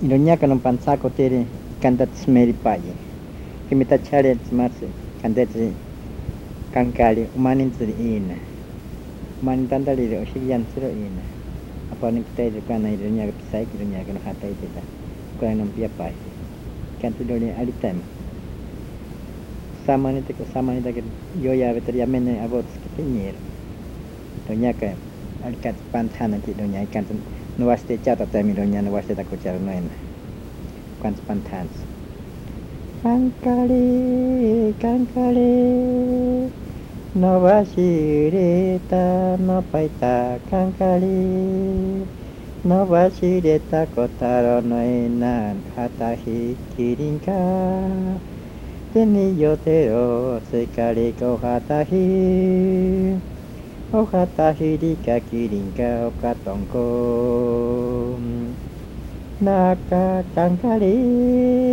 ironia que kan non pensa que tiene cantat smeri paye que mi tachare smarse cantat cancali umanin tri ina. Umanin tanda lire o gian ina. Apa ni kita itu kan ironia que sai que ironia que no hata ite ta kuai non dulu pai cantu sama ni ali tem samani te samani da yo ya vetria ya, mene abots que tenier doña que al cat pantana que doña cantan nu va ste chat ata mi ronya nuwaste tak ucar noen kan pantan kankali kankali novashireta no paita kankali novashireta kotaro no enan hatahi kirinka teni yotero se kari ko hata hi no cantabeta Namina kitsuro no ina Manintari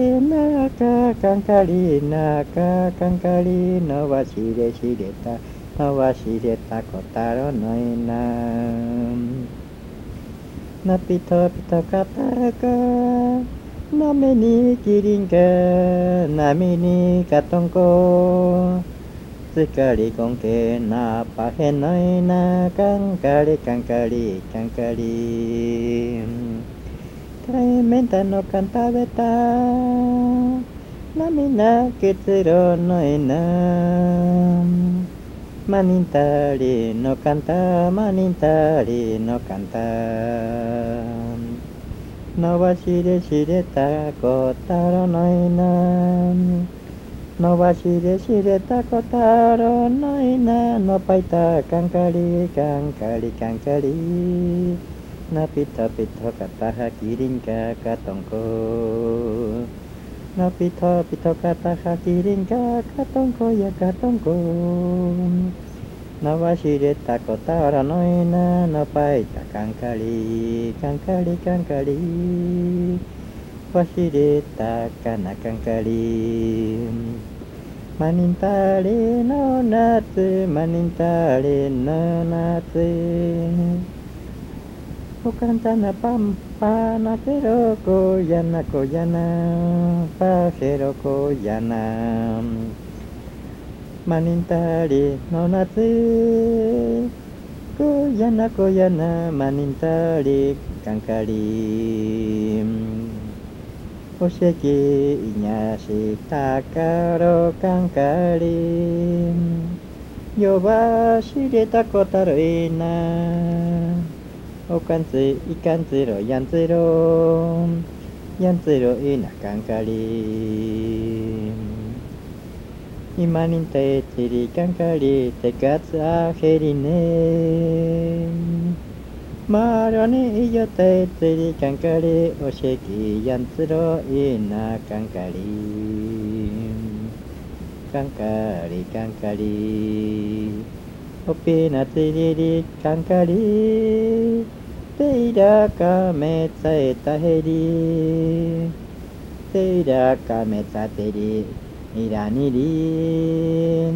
no canta Manintari no canta No washire shireta kotaro no ina No washire shireta kotaro no ina No paita kankari kankari kankari na pita pita kataha kiringka katongko na pita pita kataha kiringka katongko ya katongko na washire takotara noina na paita kankari kankari kankari washire takana kankari manintare no natsu manintare no natsu Ukantana pampa na pero koyana koyana pa pero koyana manintari no すかりこんけなぱへのいなかんかりかんかりかんかり対面たのかん食べたなみな結論のいなまにんたりのかんたまにんたりのかんたのばしれしれたこたろのいなのわしで知れたこたろないなのぱいたかんかりかんかりかんかりなぴとぴとかたはきりんかかとんこなぴとぴとかたはきりんかかとんこやかとんこのわしでたこたろないなのぱいたかんかりかんかりかんかり pahiritakanakankalin manintale no natsu manintali no natsu Pukantana pampana Teroko yana koyana Pajero koyana manintali no natsu Koyana koyana manintali kankarim おせきいなしたかろかんかりん。よばしれたこたるいな。おかんついいかんつろやんつろ。やんつろいなかんかりん。いまにんていちりかんかりてかつあへりね Maroni yote tiri kankari osheki yantsuro ina kankari kankari kankari opina tiriri kankari teira kame tsaeta heri teira kame tsateri iranirin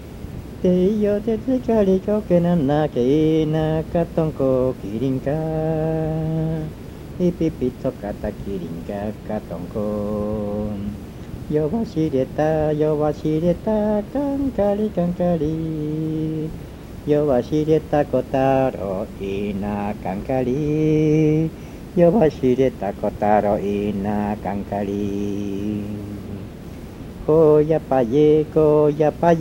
ていよてつかりこけななけいなかとんこきりんか。いぴぴとかたきりんかかとんこよわしれたよわしれたかんかりかんかり。よわしれたこたろいなかんかり。よわしれたこたろいなかんかり。こやぱえこやぱえ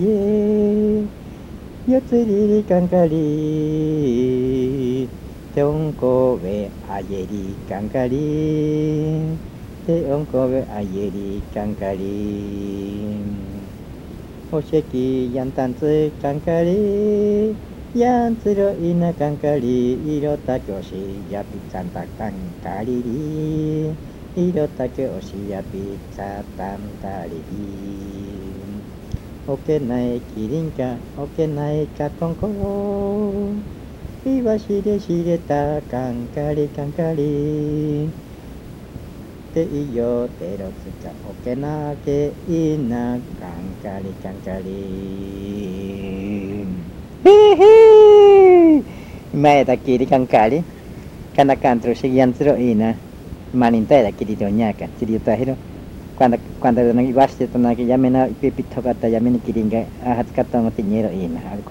よつりりかんかりておんこべあげりかんかりておんこべあげりかんかりおせきやんたんつかんかりやんつろいなかんかりいろたきょしやぴかんたかんかりり色け押しやピッツァタンタリリン置けないキリンか置けないかトンコロイワシでしげたカンカリカンカリていよテロつか置けなけいなカンカリカンカリへへ前だけりカンカリカナカントロシギアンツロいいな maninta era que dio ñaca si dio tajero cuando cuando no iba a ser tan que ya me no pipito gata ya kiringa a kata no tiñero y na al